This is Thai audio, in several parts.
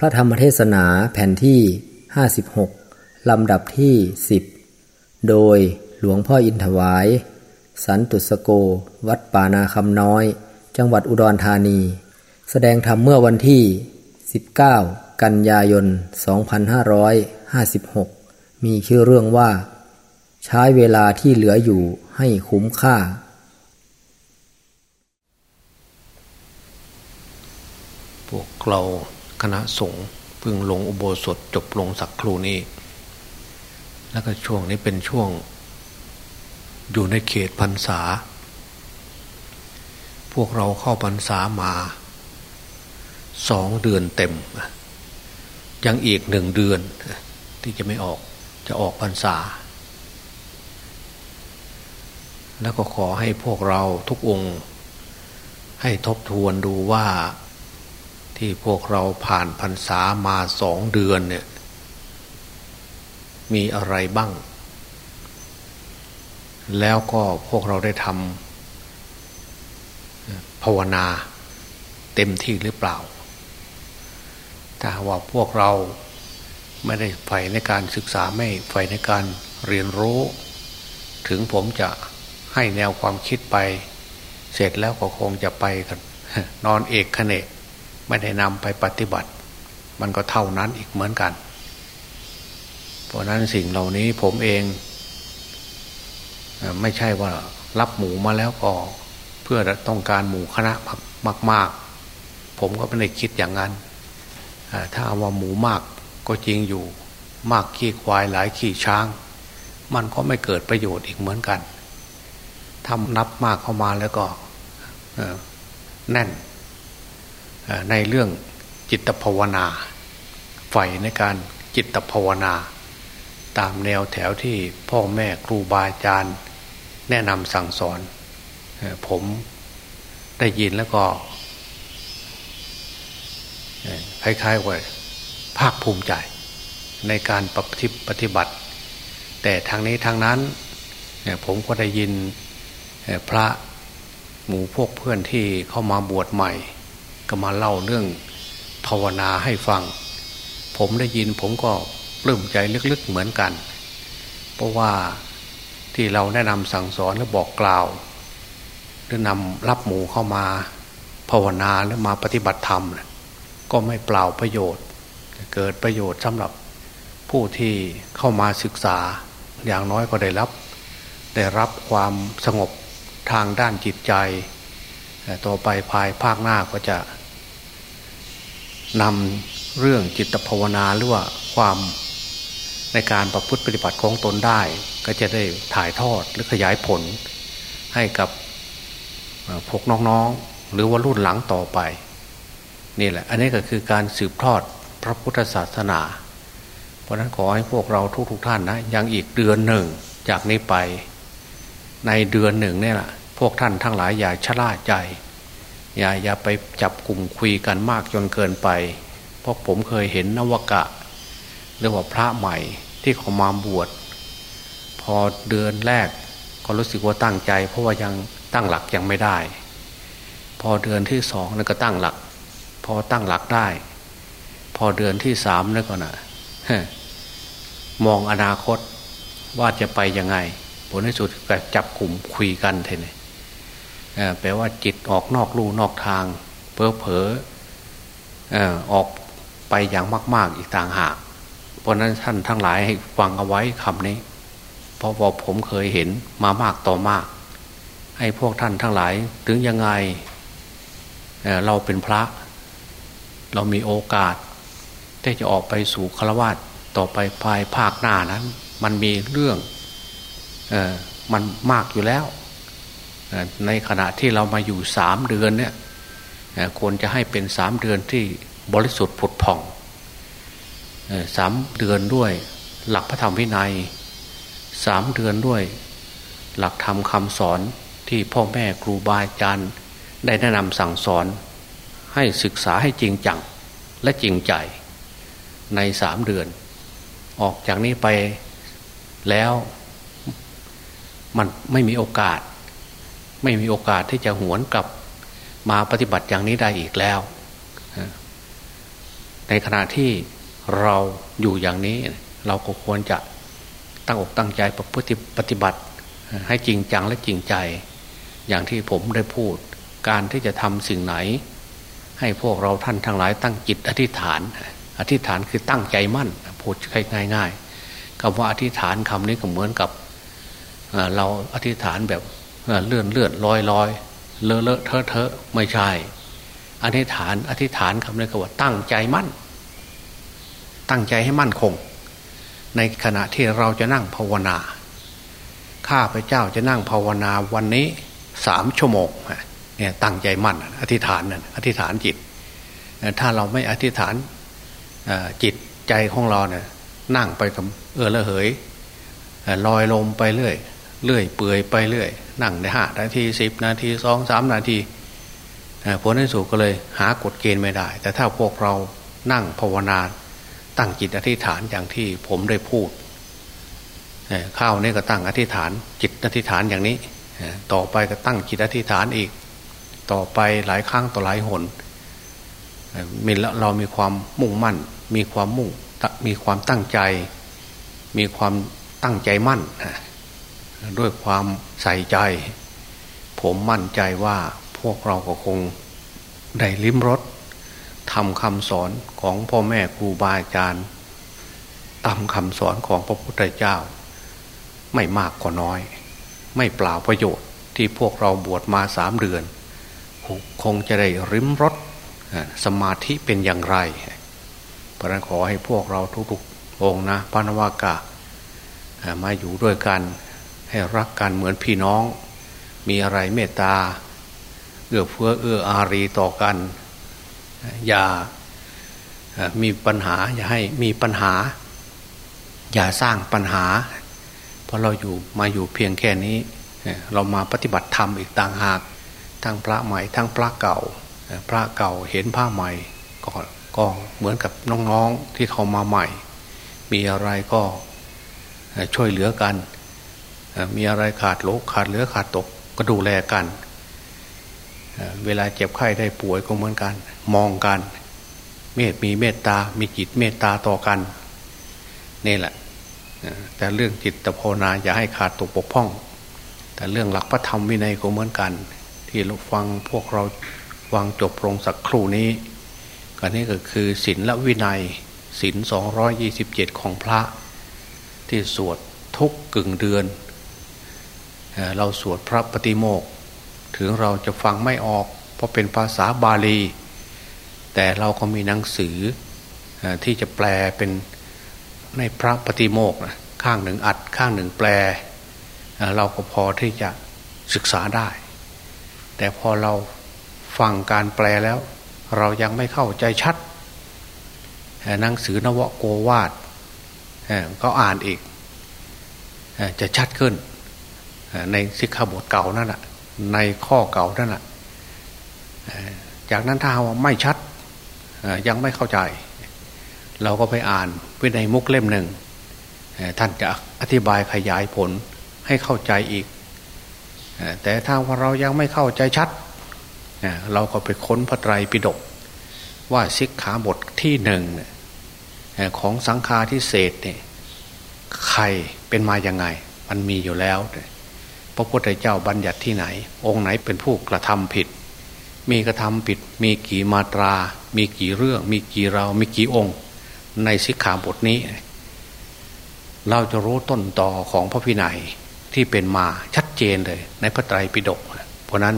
พระธรรมเทศนาแผ่นที่ 56 ลำดับที่ 10 โดยหลวงพ่ออินถวาย สันตุสโก วัดป่านาคำน้อย จังหวัดอุดรธานี แสดงธรรมเมื่อวันที่ 19 กันยายน 2556 มีชื่อเรื่องว่า ใช้เวลาที่เหลืออยู่ให้คุ้มค่าพวกเรา คณะสงฆ์พึ่งลงอุโบสถจบลงสักครูนี้ แล้วก็ช่วงนี้เป็นช่วง อยู่ในเขตพรรษา พวกเราเข้าพรรษามาสองเดือนเต็ม ยังอีกหนึ่งเดือน ที่จะไม่ออกจะออกพรรษา แล้วก็ขอให้พวกเราทุกองค์ ให้ทบทวนดูว่า ที่พวกเราผ่านพรรษามาสองเดือนเนี่ย มีอะไรบ้าง แล้วก็พวกเราได้ทำภาวนาเต็มที่หรือเปล่า ถ้าว่าพวกเราไม่ได้ใฝ่ในการศึกษาไม่ใฝ่ในการเรียนรู้ ถึงผมจะให้แนวความคิดไป เสร็จแล้วก็คงจะไปกันนอนเอกขเนก ไม่ได้นำไปปฏิบัติ มันก็เท่านั้นอีกเหมือนกัน เพราะนั้นสิ่งเหล่านี้ผมเอง ไม่ใช่ว่ารับหมูมาแล้วก็ เพื่อต้องการหมูคณะมาก ๆ ผมก็ไม่ได้คิดอย่างนั้น ถ้าว่าหมูมากก็จริงอยู่มากขี้ควายหลายขี้ช้าง มันก็ไม่เกิดประโยชน์อีกเหมือนกันทำนับมากเข้ามาแล้วก็แน่น ในเรื่องจิตภาวนาใฝ่ในการจิตภาวนา ตามแนวแถวที่พ่อแม่ครูบาอาจารย์ แนะนำสั่งสอน ผมได้ยินแล้วก็คล้ายๆว่าภาคภูมิใจในการปฏิบัติ แต่ทางนี้ทางนั้นผมก็ได้ยินพระหมู่พวกเพื่อนที่เข้ามาบวชใหม่ ก็มาเล่าเรื่องภาวนาให้ฟัง ผมได้ยินผมก็ปลื้มใจลึกๆเหมือนกัน เพราะว่าที่เราแนะนำสั่งสอนและบอกกล่าวหรือนำรับหมูเข้ามาภาวนาหรือมาปฏิบัติธรรม ก็ไม่เปล่าประโยชน์ เกิดประโยชน์สำหรับผู้ที่เข้ามาศึกษาอย่างน้อยก็ได้รับ ได้รับความสงบทางด้านจิตใจ ต่อไปภายภาคหน้าก็จะ นำเรื่องจิตภาวนาหรือว่าความในการประพฤติปฏิบัติของตนได้ ก็จะได้ถ่ายทอดหรือขยายผลให้กับพวกน้องๆ หรือว่ารุ่นหลังต่อไป นี่แหละ อันนี้ก็คือการสืบทอดพระพุทธศาสนา เพราะนั้นขอให้พวกเราทุกๆทท่านนะยังอีกเดือนหนึ่งจากนี้ไป ในเดือนหนึ่งเนี่ยแหละพวกท่านทั้งหลายอย่าชะล่าใจ อย่าอย่าไปจับกลุ่มคุยกันมากจนเกินไป เพราะผมเคยเห็นนวกะเรียกว่าพระใหม่ที่เขามาบวชพอเดือนแรกก็รู้สึกว่าตั้งใจ เพราะว่ายังตั้งหลักยังไม่ได้ พอเดือนที่สองนั่นก็ตั้งหลัก พอตั้งหลักได้ พอเดือนที่สามนั่นก็นะมองอนาคตว่าจะไปยังไง ผลที่สุดก็จับกลุ่มคุยกันเท่นี่ แปลว่าจิตออกนอกลู่นอกทางเพอเผลอออกไปอย่างมาก ๆ อีกต่างหาก เพราะนั้นท่านทั้งหลายให้ฟังเอาไว้คำนี้ เพราะว่าผมเคยเห็นมามากต่อมาก ให้พวกท่านทั้งหลายถึงยังไงเเราเป็นพระ เรามีโอกาสที่จะออกไปสู่ฆราวาสต่อไปภายภาคหน้านั้น มันมีเรื่องอมันมากอยู่แล้ว ในขณะที่เรามาอยู่สามเดือนเนี่ยควรจะให้เป็นสามเดือนที่บริสุทธิ์ผุดผ่องสามเดือนด้วยหลักพระธรรมวินัยสามเดือนด้วย หลักธรรมคำสอนที่พ่อแม่ครูบาอาจารย์ได้แนะนำสั่งสอน ให้ศึกษาให้จริงจังและจริงใจในสามเดือน ออกจากนี้ไปแล้วมันไม่มีโอกาส ไม่มีโอกาสที่จะหวนกลับมาปฏิบัติอย่างนี้ได้อีกแล้ว ในขณะที่เราอยู่อย่างนี้ เราก็ควรจะตั้งอกตั้งใจประพฤติปฏิบัติ ให้จริงจังและจริงใจ อย่างที่ผมได้พูด การที่จะทำสิ่งไหน ให้พวกเราท่านทั้งหลายตั้งจิตอธิษฐาน อธิษฐานคือตั้งใจมั่นพูดง่ายๆคำว่าอธิษฐานคำนี้ก็เหมือนกับเราอธิษฐานแบบ เลื่อนเลื่อนลอยลอยเลอะเลอะเทอะเทอะไม่ใช่อธิษฐานอธิษฐานคำนี้ก็ว่าตั้งใจมั่น ตั้งใจให้มั่นคง ในขณะที่เราจะนั่งภาวนาข้าพเจ้าจะนั่งภาวนาวันนี้สามชั่วโมงเนี่ยตั้งใจมั่น อธิษฐานนั่นอธิษฐานจิต ถ้าเราไม่อธิษฐานจิตใจของเราเนี่ยนั่งไปกับเออละเหยลอยลมไปเรื่อย เลื่อยเปื่อยไปเรื่อย นั่งได้ห้านาทีสิบนาทีสองสามนาทีผลในสุดก็เลยหากฎเกณฑ์ไม่ได้ แต่ถ้าพวกเรานั่งภาวนาตั้งจิตอธิษฐานอย่างที่ผมได้พูดข้าวนี่ก็ตั้งอธิษฐาน จิตอธิษฐานอย่างนี้ต่อไปก็ตั้งจิตอธิษฐานอีก ต่อไปหลายครั้งต่อหลายหนมีเรามีความมุ่งมั่น มีความมุ่งมีความตั้งใจ มีความตั้งใจมั่น ด้วยความใส่ใจ ผมมั่นใจว่าพวกเราก็คงได้ลิ้มรสทำคำสอนของพ่อแม่ครูบาอาจารย์ตามคำสอนของพระพุทธเจ้า ไม่มากก็น้อย ไม่เปล่าประโยชน์ที่พวกเราบวชมาสามเดือน คงจะได้ริมรสสมาธิเป็นอย่างไร เพราะนั้นขอให้พวกเราทุกๆองนะพระนวากามาอยู่ด้วยกัน ให้รักกันเหมือนพี่น้อง มีอะไรเมตตาเอื้อเฟื้อเอื้ออารีต่อกัน อย่ามีปัญหา อย่าให้มีปัญหา อย่าสร้างปัญหา เพราะเราอยู่มาอยู่เพียงแค่นี้ เรามาปฏิบัติธรรมอีกต่างหาก ทั้งพระใหม่ทั้งพระเก่า พระเก่าเห็นผ้าใหม่ก็ก็เหมือนกับน้องๆที่เขามาใหม่ มีอะไรก็ช่วยเหลือกัน มีอะไรขาดโลกขาดเหลือขาดตกก็ดูแลกัน เวลาเจ็บไข้ได้ป่วยก็เหมือนกัน มองกัน เมตมีเมตตา มีจิตเมตตาต่อกันนี่แหละแต่เรื่องจิตภาวนาอย่าให้ขาดตกปกพ่อง แต่เรื่องหลักพระธรรมวินัยก็เหมือนกัน ที่เราฟังพวกเราฟังจบลงสักครู่นี้ก็นี่ก็คือศีลและวินัยศีลสองร้อยยี่สิบเจ็ดของพระที่สวดทุกกึ่งเดือน เราสวดพระปฏิโมกถึงเราจะฟังไม่ออก เพราะเป็นภาษาบาลี แต่เราก็มีหนังสือที่จะแปลเป็นในพระปฏิโมกข้างหนึ่งอัดข้างหนึ่งแปล เราก็พอที่จะศึกษาได้ แต่พอเราฟังการแปลแล้ว เรายังไม่เข้าใจชัดหนังสือนวโกวาดก็อ่านอีกจะชัดขึ้น ในสิกขาบทเก่านั่นแหะในข้อเก่านั่นแหละจากนั้นถ้าว่าไม่ชัดยังไม่เข้าใจ เราก็ไปอ่านวินัยมุกเล่มหนึ่งท่านจะอธิบายขยายผลให้เข้าใจอีก แต่ถ้าว่าเรายังไม่เข้าใจชัด เราก็ไปค้นพระไตรปิฎกว่าสิกขาบทที่หนึ่งของสังฆาทิเศษเนี่ยใครเป็นมาอย่างไง มันมีอยู่แล้ว พระพุทธเจ้าบัญญัติที่ไหน องค์ไหนเป็นผู้กระทำผิด มีกระทำผิด มีกี่มาตรา มีกี่เรื่อง มีกี่เรา มีกี่องค์ ในสิกขาบทนี้ เราจะรู้ต้นต่อของพระพินัยที่เป็นมาชัดเจนเลย ในพระไตรปิฎกเพราะนั้น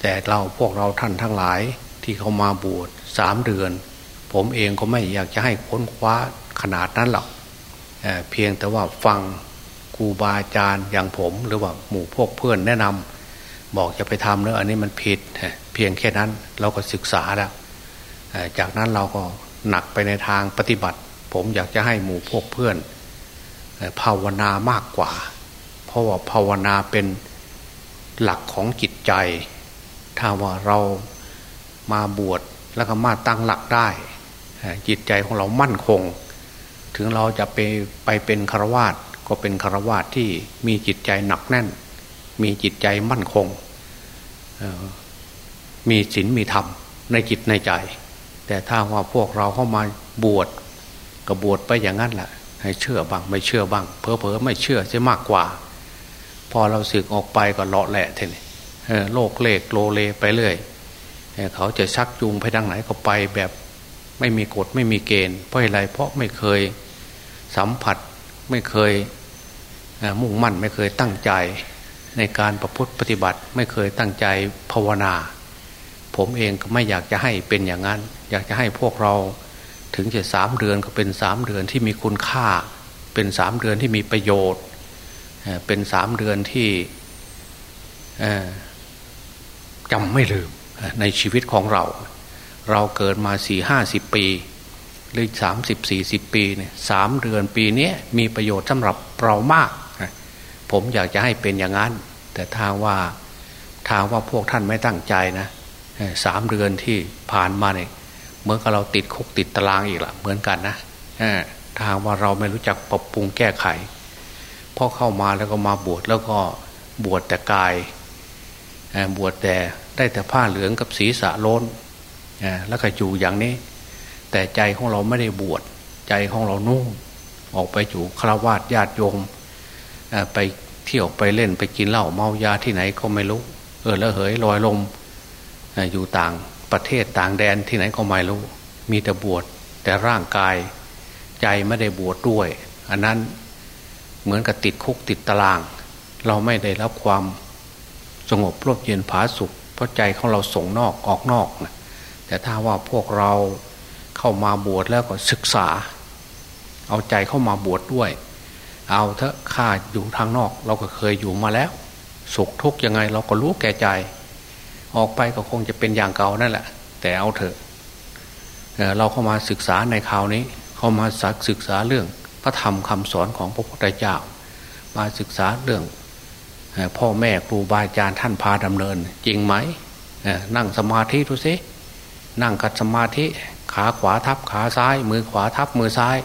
แต่เราพวกเราท่านทั้งหลายที่เขามาบวชสามเดือน ผมเองก็ไม่อยากจะให้ค้นคว้าขนาดนั้นหรอกเเพียงแต่ว่าฟัง รูบาอาจารย์อย่างผมหรือว่าหมู่พวกเพื่อนแนะนำบอกจะไปทำเนอะอันนี้มันผิดเพียงแค่นั้นเราก็ศึกษาแล้วจากนั้นเราก็หนักไปในทางปฏิบัติ ผมอยากจะให้หมู่พวกเพื่อนภาวนามากกว่า เพราะว่าภาวนาเป็นหลักของจิตใจ ถ้าว่าเรามาบวชแล้วก็มาตั้งหลักได้จิตใจของเรามั่นคง ถึงเราจะไปไปเป็นฆราวาส ก็เป็นคารวะที่มีจิตใจหนักแน่น มีจิตใจมั่นคง มีศีลมีธรรมในจิตในใจ แต่ถ้าว่าพวกเราเข้ามาบวชก็บวชไปอย่างนั้นแหละให้เชื่อบ้างไม่เชื่อบ้างเพอเพอไม่เชื่อจะมากกว่า พอเราสึกออกไปก็เลาะแหละทีนี้โลกเลกโลเลไปเรื่อยเขาจะชักจูงไปทางไหนก็ไปแบบไม่มีกฎไม่มีเกณฑ์เพราะอะไรเพราะไม่เคยสัมผัสไม่เคย มุ่งมั่นไม่เคยตั้งใจ ในการประพฤติปฏิบัติไม่เคยตั้งใจภาวนา ผมเองก็ไม่อยากจะให้เป็นอย่างนั้น อยากจะให้พวกเราถึงจะสามเดือนก็เป็นสามเดือนที่มีคุณค่า เป็นสามเดือนที่มีประโยชน์ เป็นสามเดือนที่จำไม่ลืมในชีวิตของเรา เราเกิดมาสี่ห้าสิบปีหรือสามสิบสี่สิบปีเนี่ยสามเดือนปีนี้มีประโยชน์สำหรับเรามาก ผมอยากจะให้เป็นอย่างนั้น แต่ทางว่าทางว่าพวกท่านไม่ตั้งใจนะสามเดือนที่ผ่านมาเนี่ยเหมือนกับเราติดคุกติดตารางอีกละเหมือนกันนะทางว่าเราไม่รู้จักปรับปรุงแก้ไขพอเข้ามาแล้วก็มาบวชแล้วก็บวชแต่กายบวชแต่ได้แต่ผ้าเหลืองกับศีรษะโล้นแล้วก็อยู่อย่างนี้ แต่ใจของเราไม่ได้บวชใจของเรานุ่งออกไปอยู่คราวาสญาติโยม ไปเที่ยวไปเล่นไปกินเหล้าเมายาที่ไหนก็ไม่รู้ เออแล้วเหยลอยลมอยู่ต่างประเทศต่างแดนที่ไหนก็ไม่รู้ มีแต่บวชแต่ร่างกายใจไม่ได้บวชดด้วย อันนั้นเหมือนกับติดคุกติดตาราง เราไม่ได้รับความสงบร่มเย็นผาสุขเพราะใจของเราส่งนอกออกนอกนะแต่ถ้าว่าพวกเราเข้ามาบวชแล้วก็ศึกษา เอาใจเข้ามาบวชดด้วย เอาเถอะข้าอยู่ทางนอก เราก็เคยอยู่มาแล้ว สุขทุกข์ยังไง เราก็รู้แก่ใจ ออกไปก็คงจะเป็นอย่างเก่านั่นแหละ แต่เอาเถอะเราเข้ามาศึกษาในคราวนี้ เข้ามาศึกษาเรื่องพระธรรมคำสอนของพระพุทธเจ้า มาศึกษาเรื่องพ่อแม่ครูบาอาจารย์ท่านพาดำเนิน จริงไหมนั่งสมาธิดูสินั่งกัดสมาธิขาขวาทับขาซ้าย มือขวาทับมือซ้าย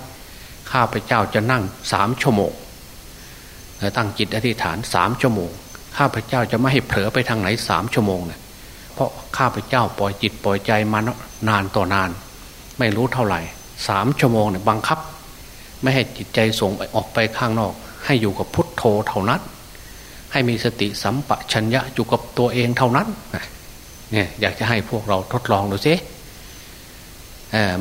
ข้าพเจ้าจะนั่งสามชั่วโมงตั้งจิตอธิษฐานสามชั่วโมง ข้าพเจ้าจะไม่ให้เผลอไปทางไหนสามชั่วโมงเนี่ยเพราะข้าพเจ้าปล่อยจิตปล่อยใจมานานต่อนาน ไม่รู้เท่าไหร่สามชั่วโมงเนี่ยบังคับ ไม่ให้จิตใจส่งออกไปข้างนอก ให้อยู่กับพุทโธเท่านั้น ให้มีสติสัมปชัญญะอยู่กับตัวเองเท่านั้นเนี่ยอยากจะให้พวกเราทดลองดูสิ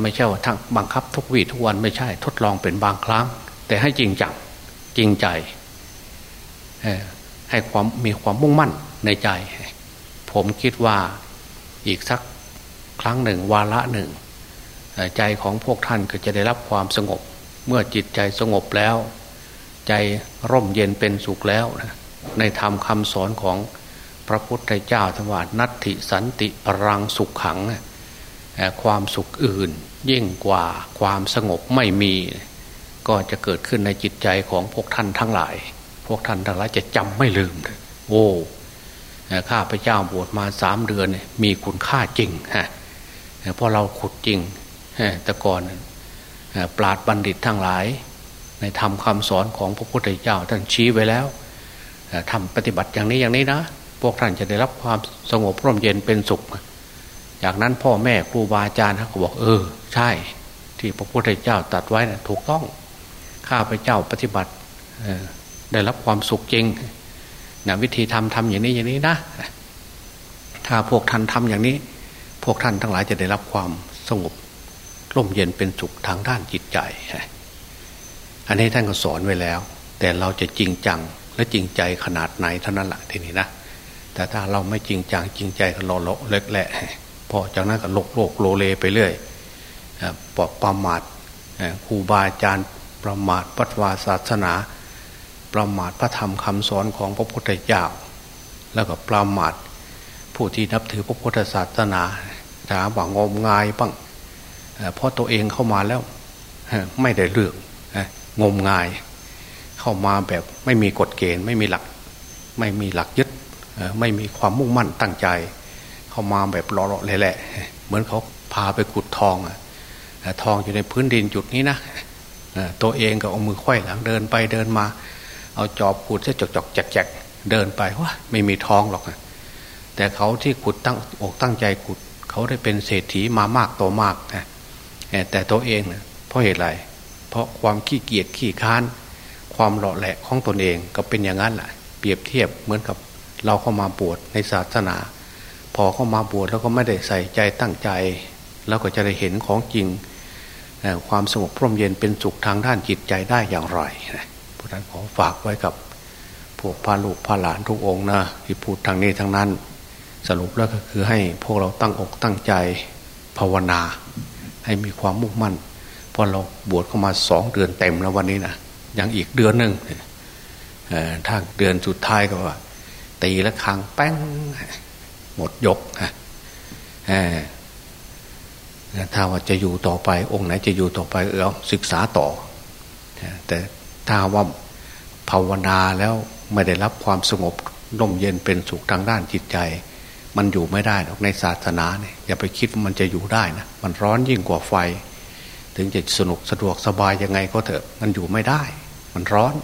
ไม่ใช่ว่าทั้งบังคับทุกวีทุกวันไม่ใช่ทดลองเป็นบางครั้ง แต่ให้จริงจังจริงใจให้ความมีความมุ่งมั่นในใจ ผมคิดว่าอีกสักครั้งหนึ่งวาระหนึ่ง ใจของพวกท่านก็จะได้รับความสงบ เมื่อจิตใจสงบแล้ว ใจร่มเย็นเป็นสุขแล้วนะในธรรมคำสอนของพระพุทธเจ้าทว่านัตถิสันติปรังสุขขัง ความสุขอื่น ยิ่งกว่าความสงบไม่มี ก็จะเกิดขึ้นในจิตใจของพวกท่านทั้งหลาย พวกท่านทั้งหลายจะจำไม่ลืมโอ้ข้าพเจ้าบวชมาสามเดือนมีคุณค่าจริงฮะเพราะเราขุดจริงแต่ก่อนปราดบัณฑิตทั้งหลาย ในธรรมคำสอนของพระพุทธเจ้าท่านชี้ไว้แล้วทำปฏิบัติอย่างนี้อย่างนี้นะ พวกท่านจะได้รับความสงบร่มเย็นเป็นสุข จากนั้นพ่อแม่ครูบาอาจารย์เขาบอกเออ ใช่ ที่พระพุทธเจ้าตัดไว้นะถูกต้องข้าพเจ้าปฏิบัติได้รับความสุขจริงนะวิธีทำทำอย่างนี้อย่างนี้นะ ถ้าพวกท่านทำอย่างนี้ พวกท่านทั้งหลายจะได้รับความสงบร่มเย็นเป็นสุขทางด้านจิตใจ อันนี้ท่านก็สอนไว้แล้ว แต่เราจะจริงจังและจริงใจขนาดไหนเท่านั้นแหละทีนี้นะ แต่ถ้าเราไม่จริงจังจริงใจก็รอเล็กแหละ พอจากนั้นก็โลกโลกโลเลไปเรื่อยปอประมาทครูบาอาจารย์ประมาทปัตวาศาสนา ประมาทพระธรรมคำสอนของพระพุทธเจ้า แล้วก็ประมาทผู้ที่นับถือพระพุทธศาสนาถามว่างมงายบ้างเพราะตัวเองเข้ามาแล้วไม่ได้เรื่องงมงาย เข้ามาแบบไม่มีกฎเกณฑ์ ไม่มีหลัก ไม่มีหลักยึดไม่มีความมุ่งมั่นตั้งใจ เข้ามาแบบรอๆแหละเหมือนเขาพาไปขุดทองทองอยู่ในพื้นดินจุดนี้นะตัวเองก็เอามือควยหลังเดินไปเดินมา เอาจอบขุดเส้จอกๆแจกๆเดินไปว่าไม่มีทองหรอกแต่เขาที่ขุดตั้งอกตั้งใจขุด เขาได้เป็นเศรษฐีมามากต่อมากนะแต่ตัวเองนะเพราะเหตุไร เพราะความขี้เกียจขี้ค้าน ความหล่อแหละของตนเองก็เป็นอย่างนั้นแหละเปรียบเทียบเหมือนกับเราเข้ามาบวชในศาสนา พอเข้ามาบวชแล้วก็ไม่ได้ใส่ใจตั้งใจ แล้วก็จะได้เห็นของจริงความสงบพร่มเย็นเป็นสุขทางด้านจิตใจได้อย่างไรนะพระนั้นขอฝากไว้กับพวกพาลูกพาหลานทุกองนะที่พูดทางนี้ทางนั้น สรุปแล้วก็คือให้พวกเราตั้งอกตั้งใจภาวนา ให้มีความมุ่งมั่นพอเราบวชเข้ามาสองเดือนเต็มแล้ววันนี้นะยังอีกเดือนหนึ่งถ้าเดือนสุดท้ายก็ว่าตีละครังแป้ง หมดยกฮะถ้าว่าจะอยู่ต่อไป องค์ไหนจะอยู่ต่อไปเออศึกษาต่อ แต่ถ้าว่าภาวนาแล้วไม่ได้รับความสงบร่มเย็นเป็นสุขทางด้านจิตใจ มันอยู่ไม่ได้หรอกในศาสนาเนี่ยอย่าไปคิดว่ามันจะอยู่ได้นะมันร้อนยิ่งกว่าไฟ ถึงจะสนุกสะดวกสบายยังไงก็เถอะมันอยู่ไม่ได้ มันร้อน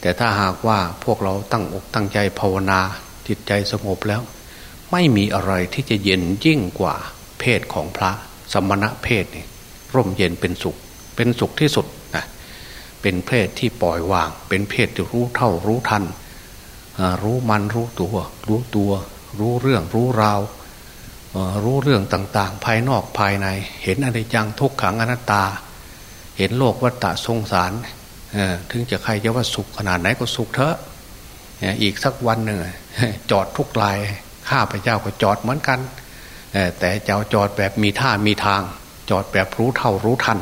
แต่ถ้าหากว่าพวกเราตั้งอกตั้งใจภาวนาจิตใจสงบแล้ว ไม่มีอะไรที่จะเย็นยิ่งกว่าเพศของพระสมณะเพศนี่ร่มเย็นเป็นสุข เป็นสุขที่สุดนะเป็นเพศที่ปล่อยวาง เป็นเพศที่รู้เท่ารู้ทัน รู้มันรู้ตัว รู้ตัว รู้เรื่องรู้ราวรู้เรื่องต่างๆ ภายนอกภายใน เห็นอะไรจังทุกขังอนัตตา เห็นโลกวัฏฏะสงสารถึงจะใครจะว่าสุขขนาดไหนก็สุขเถอะอีกสักวันหนึ่งจอดทุกลาย ข้าพเจ้าก็จอดเหมือนกัน แต่เจ้าจอดแบบมีท่ามีทาง จอดแบบรู้เท่ารู้ทัน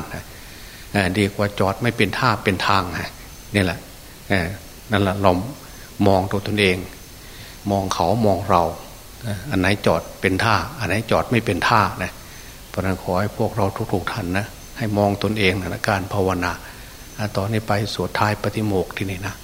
ดีกว่าจอดไม่เป็นท่าเป็นทางนี่แหละนั่นแหละเรามองตัวตนเอง มองเขามองเราอันไหนจอดเป็นท่า อันไหนจอดไม่เป็นท่านะเพราะนั้นขอให้พวกเราทุกๆท่านนะให้มองตนเองนะการภาวนาตอนนี้ไปสวดท้ายปฏิโมกที่นี่นะ